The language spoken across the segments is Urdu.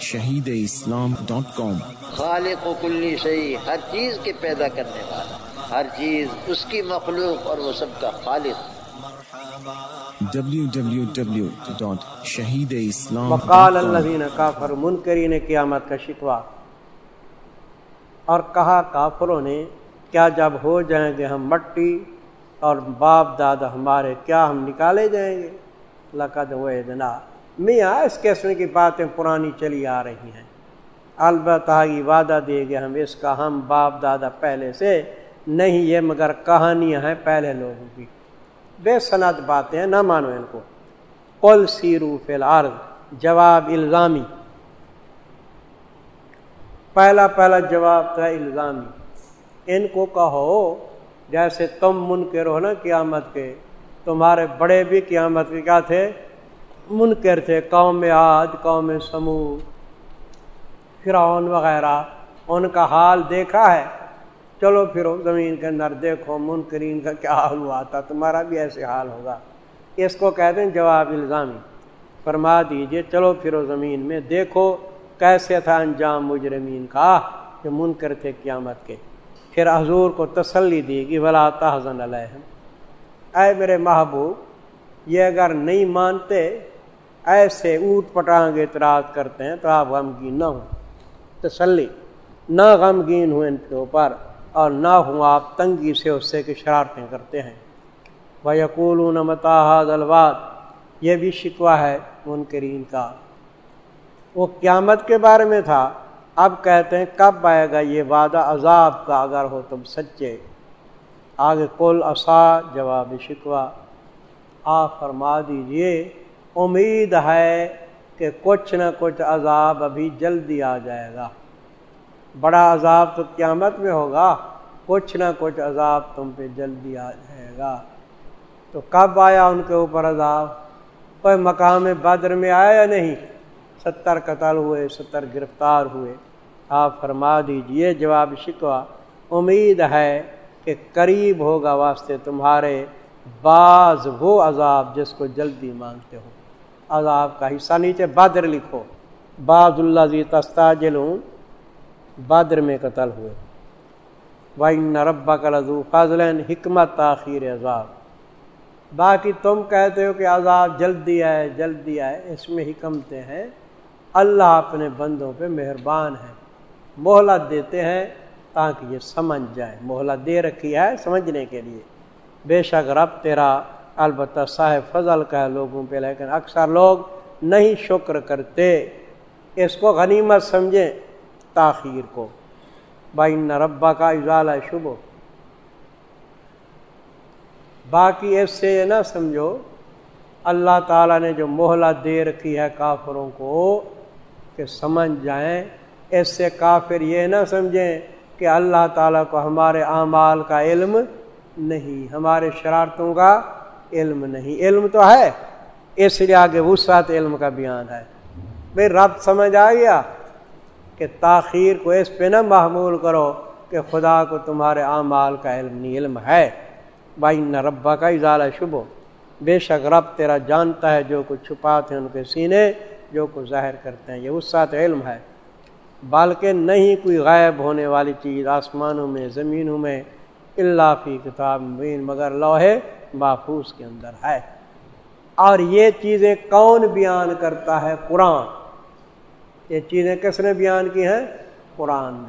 شہید اسلام ڈاٹ کام۔ خالق و کلی شہی ہر چیز کے پیدا کرنے والا ہر چیز اس کی مخلوق اور وہ سب کا خالق۔ وقال الذین کافر منکرین قیامت کا شکوا اور کہا کافروں نے کیا جب ہو جائیں گے ہم مٹی اور باپ دادا ہمارے کیا ہم نکالے جائیں گے؟ لقد ویدنا میاں اس قسم کی باتیں پرانی چلی آ رہی ہیں۔ البتہ یہ وعدہ دے گے ہم اس کا ہم باپ دادا پہلے سے نہیں، یہ مگر کہانیاں ہیں پہلے لوگوں کی۔ بے صنعت باتیں ہیں، نہ مانو ان کو۔ قل سیرو فی الارض، جواب الزامی۔ پہلا پہلا جواب تھا الزامی۔ ان کو کہو جیسے تم منکر ہو نا قیامت کے، تمہارے بڑے بھی قیامت کے کیا تھے؟ منکر تھے، قوم آج قوم سمو فرعون وغیرہ، ان کا حال دیکھا ہے۔ چلو پھر زمین کے اندر دیکھو، منکرین کا کیا حال ہوا تھا، تمہارا بھی ایسے حال ہوگا۔ اس کو کہتے ہیں جواب الزامی۔ فرما دیجیے، چلو پھر زمین میں دیکھو کیسے تھا انجام مجرمین کا، جو منکر تھے قیامت کے۔ پھر حضور کو تسلی دی گی بلا تحزن علیہم۔ اے میرے محبوب، یہ اگر نہیں مانتے ایسے اونٹ پٹانگ اعتراض کرتے ہیں تو آپ غمگین نہ ہوں۔ تسلی، نہ غمگین ہوں ان کے اوپر اور نہ ہوں آپ تنگی سے اس سے کہ شرارتیں کرتے ہیں۔ وہ یقول متحد الواد، یہ بھی شکوہ ہے منکرین کا۔ وہ قیامت کے بارے میں تھا، اب کہتے ہیں کب آئے گا یہ وعدہ؟ عذاب کا اگر ہو تم سچے۔ آگے کل اصا جواب شکوہ۔ آ فرما دیجیے امید ہے کہ کچھ نہ کچھ عذاب ابھی جلدی آ جائے گا۔ بڑا عذاب تو قیامت میں ہوگا، کچھ نہ کچھ عذاب تم پہ جلدی آ جائے گا۔ تو کب آیا ان کے اوپر عذاب؟ کوئی مقام بدر میں آیا یا نہیں؟ ستر قتل ہوئے، ستر گرفتار ہوئے۔ آپ فرما دیجیے، جواب شکوا امید ہے کہ قریب ہوگا واسطے تمہارے بعض وہ عذاب جس کو جلدی مانگتے ہو۔ عذاب کا حصہ نیچے بادر لکھو۔ بعض اللہ زی تستاجلون بادر میں قتل ہوئے۔ وائن ربا کا لذو فضل، حکمت تاخیر عذاب۔ باقی تم کہتے ہو کہ عذاب جلدی آئے جلدی آئے، اس میں حکمتیں ہیں۔ اللہ اپنے بندوں پہ مہربان ہے، مہلت دیتے ہیں تاکہ یہ سمجھ جائے۔ مہلت دے رکھی ہے سمجھنے کے لیے۔ بے شک رب تیرا البتہ صاحب فضل کا ہے لوگوں پہ، لیکن اکثر لوگ نہیں شکر کرتے۔ اس کو غنیمت سمجھیں تاخیر کو۔ بھائی ربا کا اضالہ شبو باقی اس سے یہ نہ سمجھو، اللہ تعالیٰ نے جو مہلت دے رکھی ہے کافروں کو، کہ سمجھ جائیں۔ اس سے کافر یہ نہ سمجھیں کہ اللہ تعالیٰ کو ہمارے اعمال کا علم نہیں، ہمارے شرارتوں کا علم نہیں۔ علم تو ہے، اس لیے آگے وسعت علم کا بیان ہے۔ بھائی رب سمجھ آ گیا کہ تاخیر کو اس پہ نہ معمول کرو کہ خدا کو تمہارے اعمال کا علم نہیں، علم ہے۔ بھائی نہ ربا کا اضالہ شبو بے شک رب تیرا جانتا ہے، جو کچھ چھپاتے ہیں ان کے سینے، جو کچھ ظاہر کرتے ہیں۔ یہ وسعت علم ہے۔ بلکہ نہیں کوئی غائب ہونے والی چیز آسمانوں میں، زمینوں میں اللہ فی کتاب مبین، مگر لوہے محفوظ کے اندر ہے۔ اور یہ چیزیں کون بیان کرتا ہے؟ قرآن۔ یہ چیزیں کس نے بیان کی ہیں؟ قرآن نے۔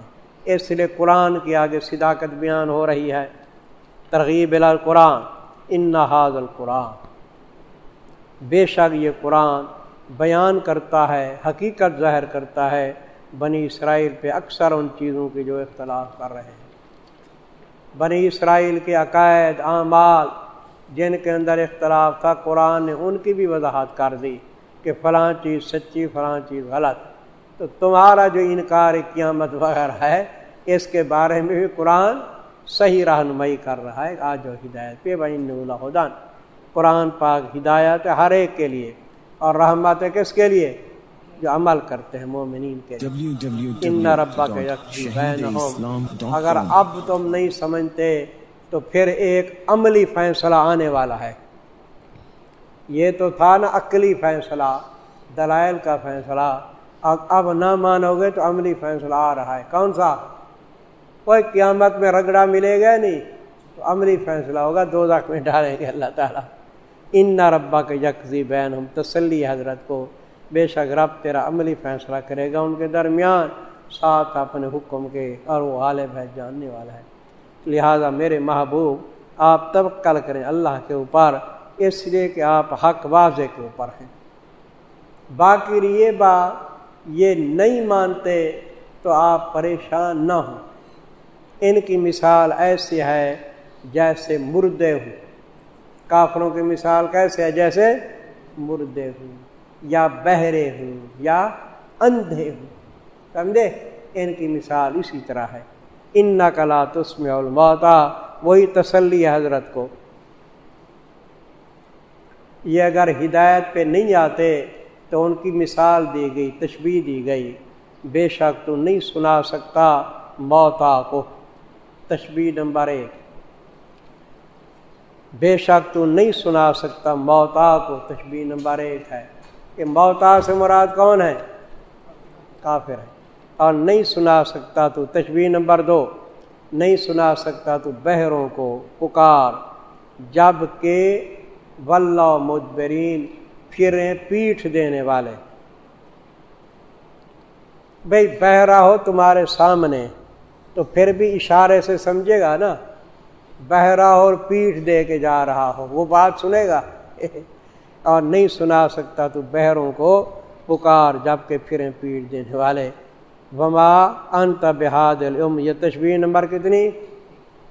اس لیے قرآن کی آگے صداقت بیان ہو رہی ہے۔ ترغیب القرآن۔ ان ناز القرآن۔ بے شک یہ قرآن بیان کرتا ہے، حقیقت ظاہر کرتا ہے۔ بنی اسرائیل پہ اکثر ان چیزوں کی جو اختلاف کر رہے ہیں۔ بنی اسرائیل کے عقائد، اعمال جن کے اندر اختلاف تھا قرآن نے ان کی بھی وضاحت کر دی کہ فلاں چیز سچی فلاں چیز غلط۔ تو تمہارا جو انکار قیامت وغیرہ ہے اس کے بارے میں بھی قرآن صحیح رہنمائی کر رہا ہے۔ آج و ہدایت پہ بھائی خدان قرآن پاک ہدایت ہر ایک کے لیے۔ اور رحمت کس کے لیے؟ جو عمل کرتے ہیں مومنین کے ان ربا کے اگر اب تم نہیں سمجھتے تو پھر ایک عملی فیصلہ آنے والا ہے۔ یہ تو تھا نا عقلی فیصلہ، دلائل کا فیصلہ۔ اب نہ مانو گے تو عملی فیصلہ آ رہا ہے۔ کون سا؟ کوئی قیامت میں رگڑا ملے گا نہیں، تو عملی فیصلہ ہوگا۔ دو لاکھ میں ڈالیں گے اللہ تعالیٰ۔ ان نہ ربا کے یکزی بین ہم تسلی حضرت کو۔ بے شک رب تیرا عملی فیصلہ کرے گا۔ ان کے درمیان ساتھ اپنے حکم کے اور وہ غالب ہے، جاننے والا ہے۔ لہذا میرے محبوب، آپ تب کل کریں اللہ کے اوپر، اس لیے کہ آپ حق واضح کے اوپر ہیں۔ باقی یہ بات، یہ نہیں مانتے تو آپ پریشان نہ ہوں۔ ان کی مثال ایسی ہے جیسے مردے ہوں۔ کافروں کی مثال کیسے ہے جیسے مردے ہوں، یا بہرے ہوں، یا اندھے ہوں۔ سمجھے؟ ان کی مثال اسی طرح ہے۔ ان نقلا تسم الموتا وہی تسلی ہے حضرت کو۔ یہ اگر ہدایت پہ نہیں آتے تو ان کی مثال دی گئی تشبیح دی گئی۔ بے شک تو نہیں سنا سکتا موتا کو۔ تشبیح نمبر ایک۔ بے شک تو نہیں سنا سکتا موتا کو۔ تشبیح نمبر ایک ہے کہ موتا سے مراد کون ہے؟ کافر ہے۔ اور نہیں سنا سکتا تو تشبیح نمبر دو، نہیں سنا سکتا تو بہروں کو پکار۔ جبکہ ولہ مدبرین پھریں پیٹھ دینے والے۔ بھائی بہرا ہو تمہارے سامنے، تو پھر بھی اشارے سے سمجھے گا نا۔ بہرا اور پیٹھ دے کے جا رہا ہو، وہ بات سنے گا۔ اور نہیں سنا سکتا تو بہروں کو پکار، جبکہ پھریں پیٹ دینے والے۔ وما انت بحاد الم یہ تشبیہ نمبر کتنی؟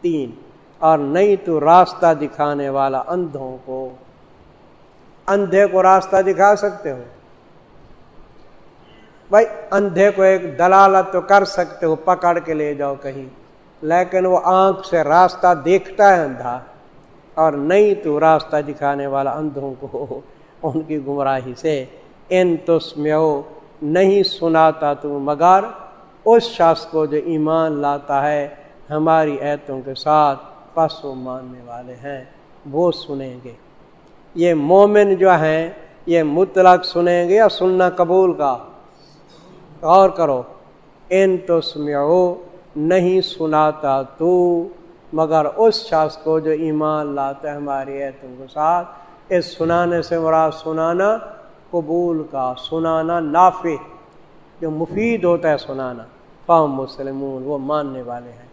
تین۔ اور نہیں تو راستہ دکھانے والا اندھوں کو۔ اندھے کو راستہ دکھا سکتے ہو۔ بھائی، اندھے کو ایک دلالت تو کر سکتے ہو، پکڑ کے لے جاؤ کہیں۔ لیکن وہ آنکھ سے راستہ دیکھتا ہے اندھا۔ اور نہیں تو راستہ دکھانے والا اندھوں کو، ان کی گمراہی سے۔ ان تسمیو نہیں سناتا تو مگر اس شخص کو جو ایمان لاتا ہے، ہماری ایتوں کے ساتھ پس و ماننے والے ہیں۔ وہ سنیں گے۔ یہ مومن جو ہیں، یہ مطلق سنیں گے یا سننا قبول کا؟ غور کرو۔ ان تو سمو نہیں سناتا تو مگر اس شخص کو جو ایمان لاتا ہے ہماری ایتوں کے ساتھ، اس سنانے سے مراد سنانا قبول کا، سنانا نافع جو مفید ہوتا ہے سنانا، قوم مسلمون وہ ماننے والے ہیں۔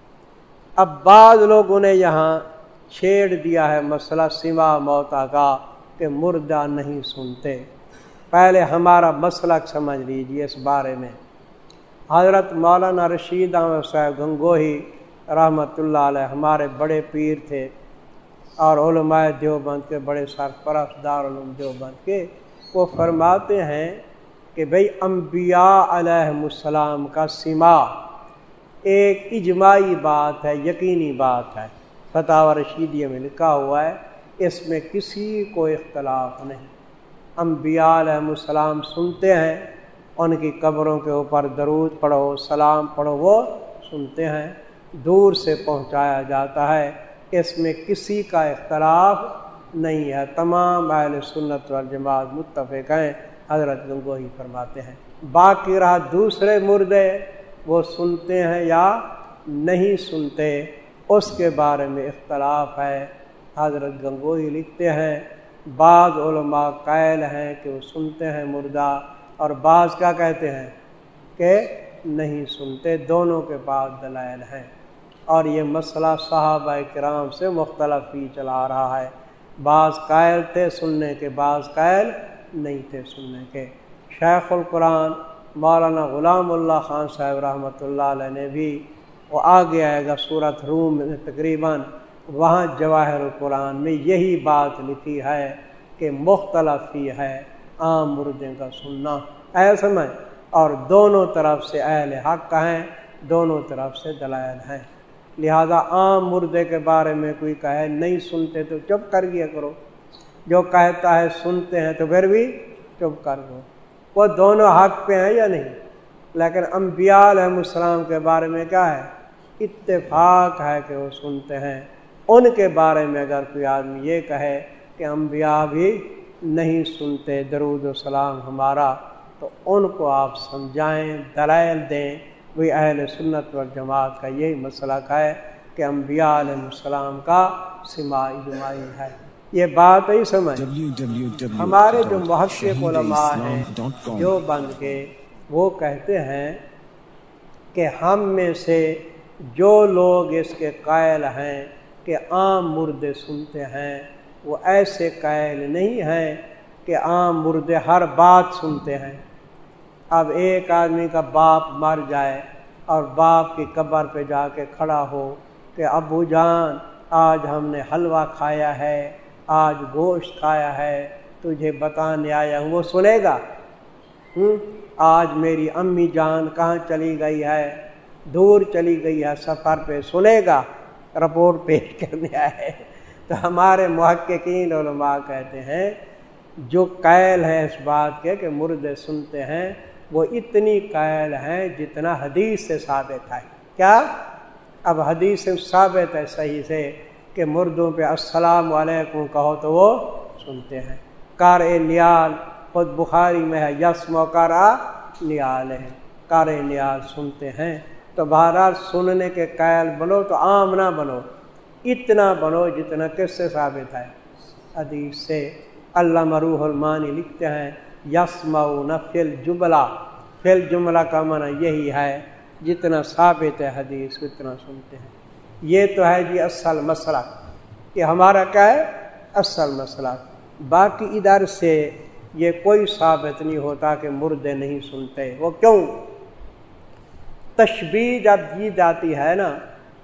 اب بعض لوگوں نے یہاں چھیڑ دیا ہے، مسئلہ سوا موتا کا کہ مردہ نہیں سنتے۔ پہلے ہمارا مسلک سمجھ لیجیے اس بارے میں۔ حضرت مولانا رشید احمد صاحب گنگوہی رحمۃ اللہ علیہ ہمارے بڑے پیر تھے اور علماء دیوبند کے بڑے سرپرست دار علوم دیوبند کے وہ فرماتے ہیں کہ بھئی انبیاء علیہ السلام کا سما ایک اجماعی بات ہے، یقینی بات ہے۔ فتح رشیدیہ میں لکھا ہوا ہے، اس میں کسی کو اختلاف نہیں۔ انبیاء علیہ السلام سنتے ہیں، ان کی قبروں کے اوپر درود پڑھو، سلام پڑھو، وہ سنتے ہیں۔ دور سے پہنچایا جاتا ہے، اس میں کسی کا اختلاف نہیں ہے۔ تمام اہل سنت والجماعت متفق ہیں، حضرت گنگوہی فرماتے ہیں۔ باقی رہا دوسرے مردے، وہ سنتے ہیں یا نہیں سنتے، اس کے بارے میں اختلاف ہے۔ حضرت گنگوہی لکھتے ہیں، بعض علماء قائل ہیں کہ وہ سنتے ہیں مردہ، اور بعض کیا کہتے ہیں کہ نہیں سنتے، دونوں کے پاس دلائل ہیں۔ اور یہ مسئلہ صحابہ کرام سے مختلف ہی چلا رہا ہے۔ بعض قائل تھے سننے کے، بعض قائل نہیں تھے سننے کے۔ شیخ القرآن مولانا غلام اللہ خان صاحب رحمۃ اللہ علیہ نے بھی وہ آگے آئے گا صورت روم میں تقریباً۔ وہاں جواہر القرآن میں یہی بات لکھی ہے کہ مختلف ہی ہے عام مردے کا سننا۔ ایسا میں اور دونوں طرف سے اہل حق ہیں، دونوں طرف سے دلائل ہیں۔ لہذا عام مردے کے بارے میں کوئی کہے نہیں سنتے تو چپ کر گیا کرو۔ جو کہتا ہے سنتے ہیں تو پھر بھی چپ کر دو وہ دونوں حق پہ ہیں یا نہیں؟ لیکن انبیاء علیہ السلام کے بارے میں کیا ہے؟ اتفاق ہے کہ وہ سنتے ہیں۔ ان کے بارے میں اگر کوئی آدمی یہ کہے کہ انبیاء بھی نہیں سنتے، درود و سلام ہمارا، تو ان کو آپ سمجھائیں، دلائل دیں۔ وہی اہل سنت و جماعت کا یہی مسئلہ کا ہے کہ انبیاء علیہ السلام کا سماعی جماعی ہے۔ یہ بات ہی سمجھ۔ ہمارے جو محقق علماء ہیں جو بند کے وہ کہتے ہیں کہ ہم میں سے جو لوگ اس کے قائل ہیں کہ عام مردے سنتے ہیں وہ ایسے قائل نہیں ہیں کہ عام مردے ہر بات سنتے ہیں۔ اب ایک آدمی کا باپ مر جائے اور باپ کی قبر پہ جا کے کھڑا ہو کہ ابو جان، آج ہم نے حلوہ کھایا ہے، آج گوشت کھایا ہے، تجھے بتانے آیا ہوں۔ وہ سنے گا۔ آج میری امی جان کہاں چلی گئی ہے؟ دور چلی گئی ہے سفر پہ۔ سنے گا۔ رپورٹ پیش کرنے آئے۔ تو ہمارے محققین علماء کہتے ہیں، جو قائل ہے اس بات کے کہ مردے سنتے ہیں وہ اتنی قائل ہیں جتنا حدیث سے ثابت ہے۔ کیا؟ اب حدیث سے ثابت ہے صحیح سے کہ مردوں پہ السلام علیکم کہو تو وہ سنتے ہیں۔ کار نیال، خود بخاری میں ہے یس موکارا نیال ہے۔ کار نیال سنتے ہیں۔ تو بہرحال سننے کے قائل بنو تو عام نہ بنو، اتنا بنو جتنا کس سے ثابت ہے۔ حدیث سے اللہ مروح المانی لکھتے ہیں یسما فل جملہ فل جملہ کا منع یہی ہے، جتنا ثابت ہے حدیث، اتنا سنتے ہیں۔ یہ تو ہے جی اصل مسئلہ۔ یہ ہمارا کیا ہے؟ اصل مسئلہ۔ باقی ادھر سے یہ کوئی ثابت نہیں ہوتا کہ مردے نہیں سنتے۔ وہ کیوں؟ تشبیح جب دی جاتی ہے نا،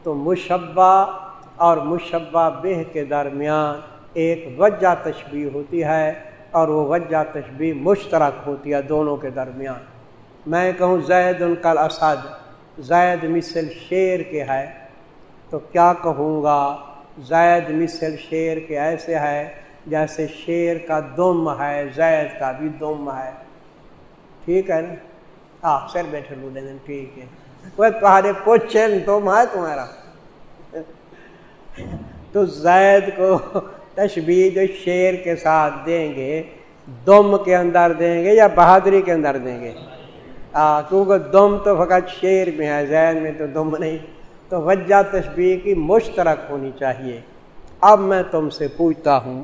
تو مشبہ اور مشبہ بہ کے درمیان ایک وجہ تشبیح ہوتی ہے۔ اور وہ وجہ تشبیح مشترک ہوتی ہے دونوں کے درمیان۔ میں کہوں زید ان کل اسد، زید مثل شیر کے ہے۔ تو کیا کہوں گا؟ زید مثل شیر کے ایسے ہے جیسے شیر کا دم ہے، زید کا بھی دم ہے۔ ٹھیک ہے نا؟ ہاں سر بیٹھے لوڈے دن ٹھیک ہے۔ وہ تمہارے کوچن دم ہے تمہارا۔ تو زید کو تشبیح جو شیر کے ساتھ دیں گے، دم کے اندر دیں گے یا بہادری کے اندر دیں گے؟ ہاں کیونکہ دم تو فقط شیر میں ہے زید میں تو دم نہیں۔ تو وجہ تشبیح کی مشترک ہونی چاہیے۔ اب میں تم سے پوچھتا ہوں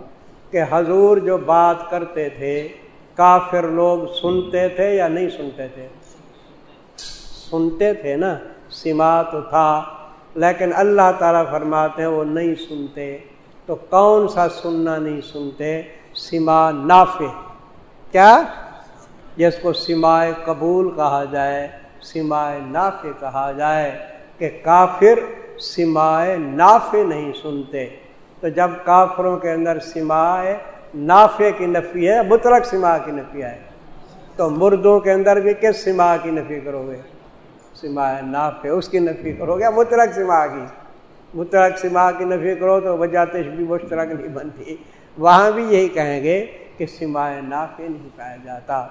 کہ حضور جو بات کرتے تھے، کافر لوگ سنتے تھے یا نہیں سنتے تھے؟ سنتے تھے نا، سما تو تھا، لیکن اللہ تعالیٰ فرماتے ہیں وہ نہیں سنتے۔ تو کون سا سننا نہیں سنتے؟ سما نافع۔ کیا؟ جس کو سمائے قبول کہا جائے سمائے نافع کہا جائے کہ کافر سمائے نافع نہیں سنتے۔ تو جب کافروں کے اندر سمائے نافع کی نفی ہے، مطلق سما کی نفی ہے، تو مردوں کے اندر بھی کس سما کی نفی کرو گے؟ سمائے نافع، اس کی نفی کرو گے، مطلق سما کی۔ مطلق سما کی نفی کرو تو وجہ تشبی مشترک نہیں بنتی۔ وہاں بھی یہی کہیں گے کہ سمائے نافع نہیں پایا جاتا۔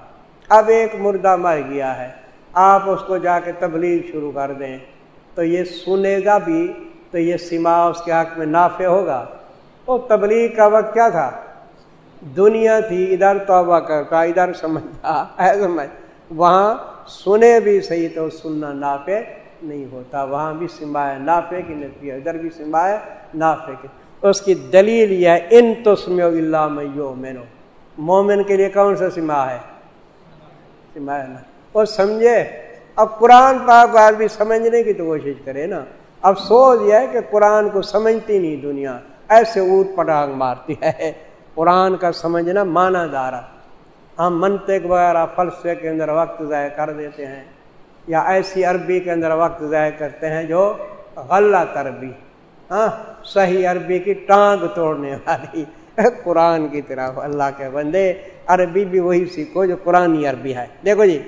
اب ایک مردہ مر گیا ہے۔ آپ اس کو جا کے تبلیغ شروع کر دیں۔ تو یہ سنے گا بھی تو یہ سما اس کے حق میں نافع ہوگا۔ وہ تبلیغ کا وقت کیا تھا؟ دنیا تھی، ادھر توبہ کرتا ادھر سمجھتا۔ ہے سمجھ وہاں سنے بھی صحیح تو سننا نافع۔ نہیں ہوتا۔ وہاں بھی سمائے نافع کی نفی ہے ادھر بھی سمائے نافع کی۔ اس کی دلیل یہ ہے، ان تو اللہ میو مومن کے لیے کون سا سما ہے؟ سمائے وہ سمجھے، اب قرآن پاک آدمی سمجھنے کی تو کوشش کرے نا۔ افسوس یہ ہے کہ قرآن کو سمجھتی نہیں دنیا۔ ایسے اوٹ پٹانگ مارتی ہے۔ قرآن کا سمجھنا مانا دارا۔ ہم منطق وغیرہ فلسفے کے اندر وقت ضائع کر دیتے ہیں۔ یا ایسی عربی کے اندر وقت ضائع کرتے ہیں جو غلط عربی ہاں صحیح عربی کی ٹانگ توڑنے والی قرآن کی طرح اللہ کے بندے عربی بھی وہی سیکھو جو قرآن عربی ہے۔ دیکھو جی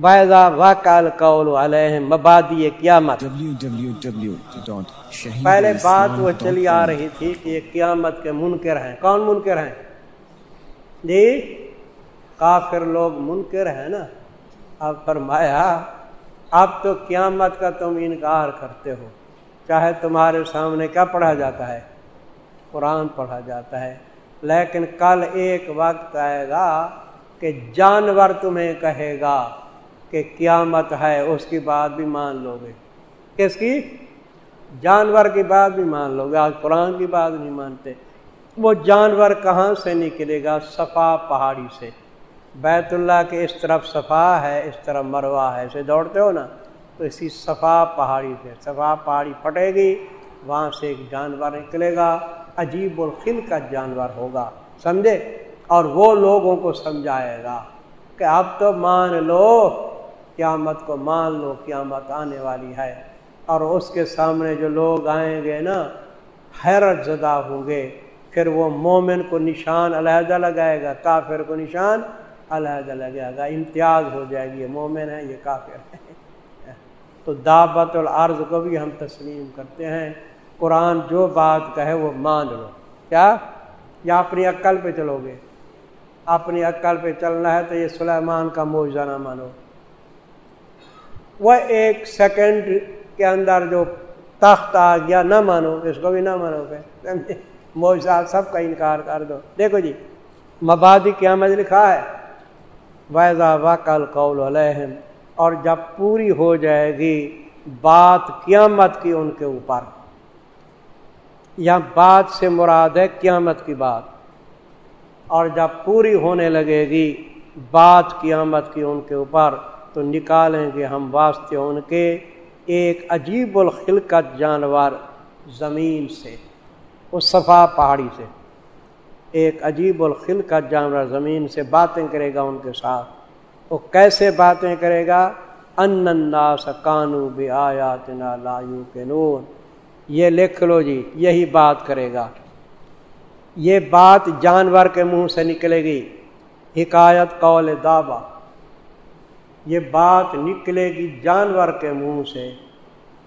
باعضا واقع قول علیہ مبادی قیامت۔ پہلے بات وہ چلی آ رہی تھی کہ یہ قیامت کے منکر ہیں۔ کون منکر ہیں؟ جی کافر لوگ منکر ہیں نا۔ اب فرمایا اب تو قیامت کا تم انکار کرتے ہو۔ چاہے تمہارے سامنے کیا پڑھا جاتا ہے؟ قرآن پڑھا جاتا ہے۔ لیکن کل ایک وقت آئے گا کہ جانور تمہیں کہے گا کہ قیامت ہے، اس کی بات بھی مان لو گے۔ کس کی؟ جانور کی بات بھی مان لو گے۔ آج قرآن کی بات نہیں مانتے۔ وہ جانور کہاں سے نکلے گا؟ صفا پہاڑی سے۔ بیت اللہ کے اس طرف صفا ہے، اس طرف مروا ہے۔ اسے دوڑتے ہو نا، تو اسی صفا پہاڑی سے، صفا پہاڑی پھٹے گی، وہاں سے ایک جانور نکلے گا۔ عجیب الخل کا جانور ہوگا، سمجھے؟ اور وہ لوگوں کو سمجھائے گا کہ اب تو مان لو، قیامت کو مان لو، قیامت آنے والی ہے۔ اور اس کے سامنے جو لوگ آئیں گے نا، حیرت زدہ ہوں گے۔ پھر وہ مومن کو نشان علیحدہ لگائے گا، کافر کو نشان علیحدہ لگائے گا امتیاز ہو جائے گی، یہ مومن ہے یہ کافر ہے تو دعوت العرض کو بھی ہم تسلیم کرتے ہیں۔ قرآن جو بات کہے وہ مان لو۔ کیا؟ یا اپنی عقل پہ چلو گے۔ اپنی عقل پہ چلنا ہے تو یہ سلیمان کا موجہ نہ مانو۔ وہ ایک سیکنڈ کے اندر جو تخت آ گیا، نہ مانو۔ اس کو بھی نہ مانو گے موجہ سب کا انکار کر دو۔ دیکھو جی مبادی قیامت لکھا ہے۔ ویزا وکل قول علیہم اور جب پوری ہو جائے گی بات قیامت کی ان کے اوپر، یا بات سے مراد ہے قیامت کی بات، اور جب پوری ہونے لگے گی بات قیامت کی ان کے اوپر، تو نکالیں گے ہم واسطے ان کے ایک عجیب الخلقت جانور زمین سے، اس صفا پہاڑی سے۔ ایک عجیب الخلقت جانور زمین سے باتیں کرے گا ان کے ساتھ۔ وہ کیسے باتیں کرے گا؟ اننا سکانو بے آیات لایو کے یہ لکھ لو جی یہی بات کرے گا۔ یہ بات جانور کے منہ سے نکلے گی۔ حکایت، قول، دعوی۔ یہ بات نکلے گی جانور کے منہ سے۔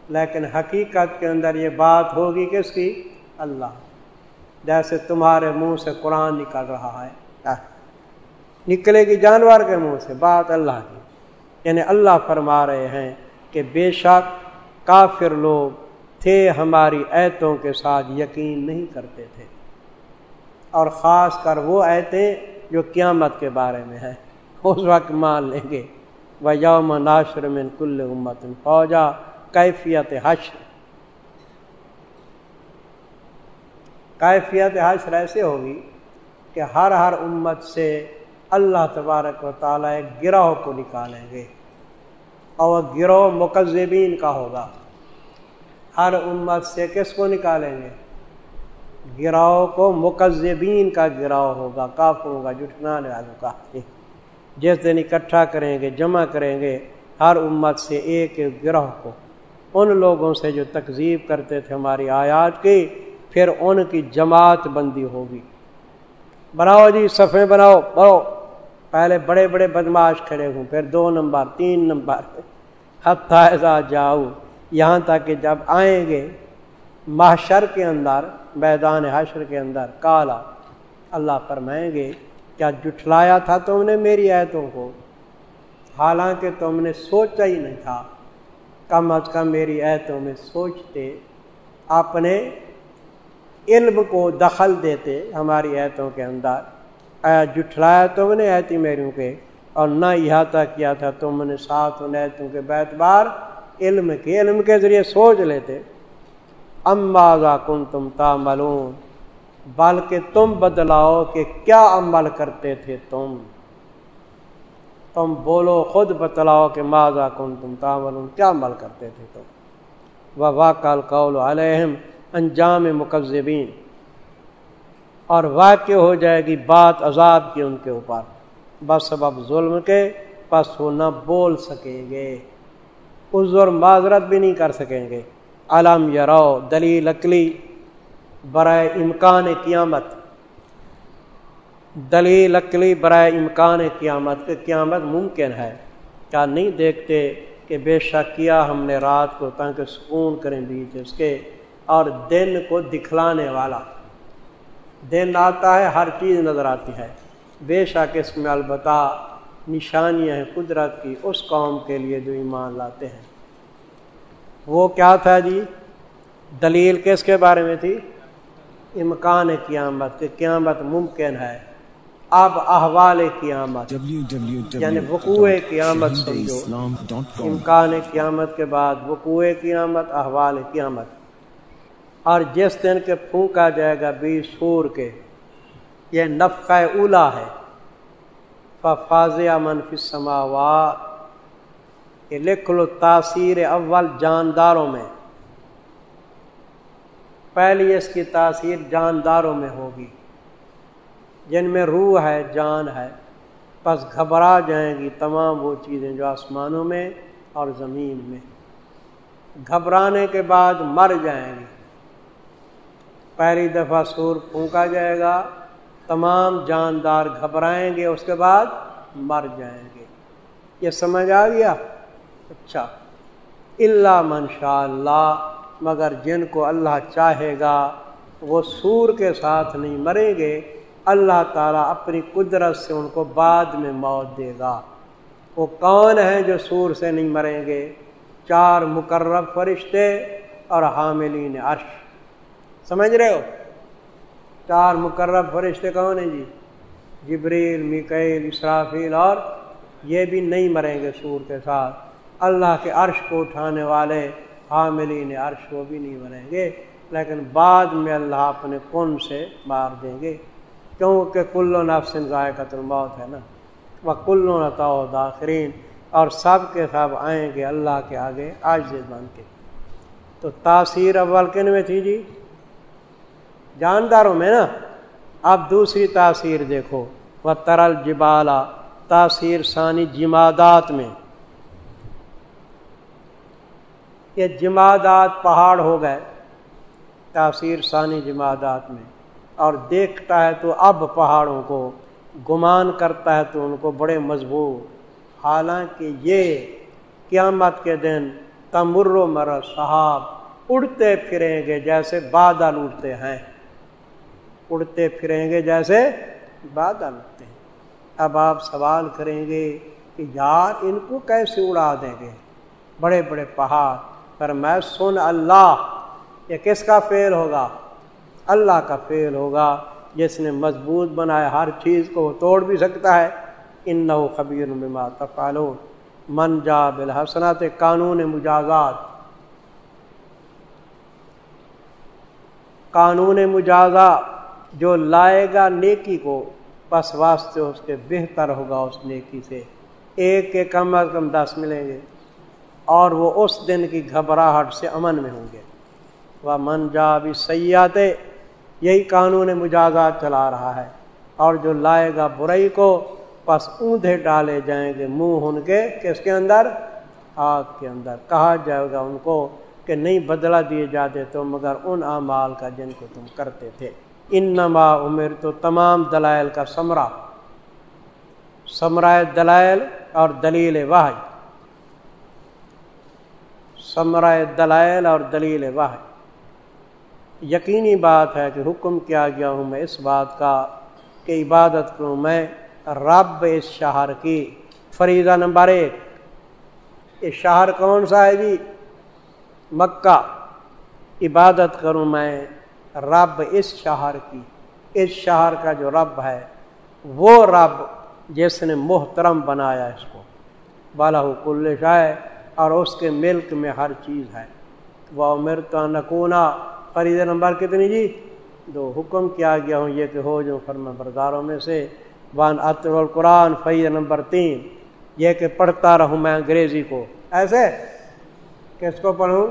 لیکن حقیقت کے اندر یہ بات ہوگی کس کی؟ اللہ۔ جیسے تمہارے منہ سے قرآن نکل رہا ہے۔ نکلے گی جانور کے منہ سے، بات اللہ کی۔ یعنی اللہ فرما رہے ہیں کہ بے شک کافر لوگ تھے، ہماری ایتوں کے ساتھ یقین نہیں کرتے تھے۔ اور خاص کر وہ ایتیں جو قیامت کے بارے میں ہیں۔ اس وقت مان لیں گے۔ وہ یوم ناشر من کل امت فوجا کیفیت حشر۔ کیفیت حشر ایسے ہوگی کہ ہر ہر امت سے اللہ تبارک و تعالیٰ ایک گروہ کو نکالیں گے اور وہ گروہ مقزبین کا ہوگا۔ ہر امت سے کس کو نکالیں گے؟ گراؤ کو مقزبین کا گراؤ ہوگا، کافروں کا جٹھنانے والوں کا۔ جس دن اکٹھا کریں گے، جمع کریں گے، ہر امت سے ایک ایک گروہ کو۔ ان لوگوں سے جو تقزیب کرتے تھے ہماری آیات کی پھر ان کی جماعت بندی ہوگی۔ بناؤ جی صفحے بناؤ بڑھو پہلے بڑے بڑے بدماش کھڑے ہوں، پھر دو نمبر، تین نمبر۔ حتیٰ جاؤ، یہاں تک کہ جب آئیں گے محشر کے اندر، میدان حشر کے اندر کالا اللہ فرمائیں گے، کیا جٹھلایا تھا تم نے میری ایتوں کو؟ حالانکہ تم نے سوچا ہی نہیں تھا۔ کم از کم میری ایتوں میں سوچتے اپنے علم کو دخل دیتے ہماری ایتوں کے اندر۔ جٹھلایا تم نے ایتی میروں کے، اور نہ احاطہ کیا تھا تم نے ساتھ ان ایتوں کے بیت بار علم کے۔ علم کے ذریعے سوچ لیتے۔ امبازا کن تم تاملون بلکہ تم بدلاؤ کہ کیا عمل کرتے تھے تم۔ تم بولو خود بتلاؤ کہ ماضا کن تم تاملون کیا عمل کرتے تھے تم۔ و واقع قول علیہم انجام مقزبین اور واقع ہو جائے گی بات عذاب کی ان کے اوپر۔ بس سبب ظلم کے پس وہ نہ بول سکیں گے۔ عذر معذرت بھی نہیں کر سکیں گے۔ علم یرو دلیل اکلی برائے امکان قیامت۔ دلیل اکلی برائے امکان قیامت۔ کہ قیامت ممکن ہے۔ کیا نہیں دیکھتے کہ بے شک کیا ہم نے رات کو تاکہ سکون کریں بیچ اس کے؟ اور دن کو دکھلانے والا۔ دن آتا ہے ہر چیز نظر آتی ہے۔ بے شک اس میں البتہ نشانیاں ہیں قدرت کی اس قوم کے لیے جو ایمان لاتے ہیں۔ وہ کیا تھا جی؟ دلیل کس کے بارے میں تھی؟ امکان قیامت کہ قیامت ممکن ہے۔ اب احوال قیامت یعنی وقوع قیامت www.shahideislam.com امکان قیامت کے بعد وقوع قیامت احوال قیامت۔ اور جس دن کے پھونکا جائے گا بیس سور کے، یہ نفقہ اولا ہے۔ فاض منفی سماوات یہ لکھ لو تاثیر اول جانداروں میں۔ پہلی اس کی تاثیر جانداروں میں ہوگی۔ جن میں روح ہے، جان ہے، بس گھبرا جائیں گی تمام وہ چیزیں جو آسمانوں میں اور زمین میں۔ گھبرانے کے بعد مر جائیں گی۔ پہلی دفعہ سور پھونکا جائے گا، تمام جاندار گھبرائیں گے، اس کے بعد مر جائیں گے۔ یہ سمجھ آ گیا؟ اچھا۔ اللہ منشاء اللہ مگر جن کو اللہ چاہے گا، وہ سور کے ساتھ نہیں مریں گے۔ اللہ تعالیٰ اپنی قدرت سے ان کو بعد میں موت دے گا۔ وہ کون ہیں جو سور سے نہیں مریں گے؟ چار مقرب فرشتے اور حاملین عرش۔ سمجھ رہے ہو؟ چار مقرب فرشتے کون ہیں جی؟ جبریل میکیل اسرافیل اور یہ بھی نہیں مریں گے سور کے ساتھ۔ اللہ کے عرش کو اٹھانے والے حاملین عرش وہ بھی نہیں مریں گے۔ لیکن بعد میں اللہ اپنے کن سے مار دیں گے؟ کیونکہ کل و نفسن ذائقہ الموت ہے نا۔ وہ کل و داخرین اور سب کے سب آئیں گے اللہ کے آگے آج بن کے۔ تو تاثیر اول کن میں تھی جی؟ جانداروں میں نا، اب دوسری تاثیر دیکھو وہ ترل جبالا تاثیر ثانی جمادات میں۔ یہ جمادات پہاڑ ہو گئے، تاثیر ثانی جمادات میں۔ اور دیکھتا ہے تو اب پہاڑوں کو، گمان کرتا ہے تو ان کو بڑے مضبوط۔ حالانکہ یہ قیامت کے دن تمر و مر صحاب اڑتے پھریں گے جیسے بادل اڑتے ہیں۔ اڑتے پھریں گے جیسے بادل اڑتے ہیں۔ اب آپ سوال کریں گے کہ یار ان کو کیسے اڑا دیں گے؟ بڑے بڑے پہاڑ۔ پر میں سن اللہ، یہ کس کا فیل ہوگا؟ اللہ کا فیل ہوگا۔ جس نے مضبوط بنایا ہر چیز کو وہ توڑ بھی سکتا ہے۔ ان نو خبیر بما تفعلون۔ من جا بالحسنات قانون مجازات۔ قانون مجازہ جو لائے گا نیکی کو پس واسطے اس کے بہتر ہوگا اس نیکی سے۔ ایک کے کم از کم دس ملیں گے۔ اور وہ اس دن کی گھبراہٹ سے امن میں ہوں گے۔ وہ من جا بھی سیاحت یہی قانون مجازات چلا رہا ہے۔ اور جو لائے گا برائی کو پس اونھے ڈالے جائیں گے منہ ان کے، کس کے اندر؟ آگ کے اندر۔ کہا جائے گا ان کو کہ نہیں بدلا دیے جاتے تو مگر ان اعمال کا جن کو تم کرتے تھے۔ ان نما عمر تو تمام دلائل کا ثمرہ۔ ثمرائے دلائل اور دلیل واحد ثمرائے دلائل اور دلیل واحد یقینی بات ہے کہ حکم کیا گیا ہوں میں اس بات کا کہ عبادت کروں میں رب اس شہر کی۔ فریضہ نمبر ایک۔ یہ شہر کون سا ہے جی؟ مکہ۔ عبادت کروں میں رب اس شہر کی، اس شہر کا جو رب ہے، وہ رب جس نے محترم بنایا اس کو۔ بالا کل شاہ اور اس کے ملک میں ہر چیز ہے۔ وہ مرتا نکونا فریض نمبر کتنی جی؟ دو حکم کیا گیا ہوں، یہ کہ ہو جو فرما برداروں میں سے۔ وان عطر القرآن فریض نمبر تین۔ یہ کہ پڑھتا رہوں میں انگریزی کو۔ ایسے؟ کس کو پڑھوں؟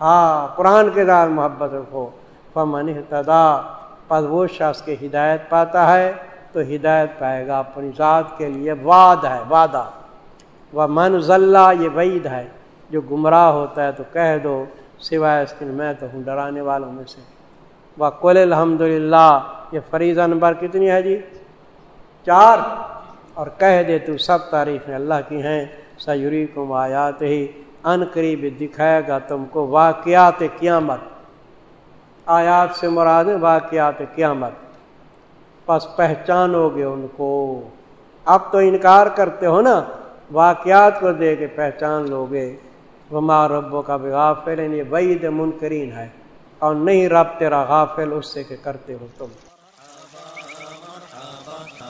ہاں قرآن کے دار محبت رکھو۔ فمن احتدا پس وہ شخص کے ہدایت پاتا ہے تو ہدایت پائے گا اپنی ذات کے لیے وعد ہے، وعدہ۔ وہ من ضلع یہ وعید ہے۔ جو گمراہ ہوتا ہے تو کہہ دو، سوائے اس دن میں تو ہوں ڈرانے والوں میں سے۔ وہ کل الحمد للہ یہ فریضہ نمبر کتنی ہے جی؟ چار۔ اور کہہ دے تو سب تعریفیں اللہ کی ہیں۔ سیوری کو آیات ہی ان قریب دکھائے گا تم کو واقعات قیامت۔ آیات سے مراد واقعات قیامت۔ پس پہچانو گے ان کو۔ اب تو انکار کرتے ہو نا، واقعات کو دے کے پہچان لو گے۔ وما ربو کا بھی غافل یہ یعنی وعید منکرین ہے۔ اور نہیں رب تیرا غافل، اس سے کہ کرتے ہو تم۔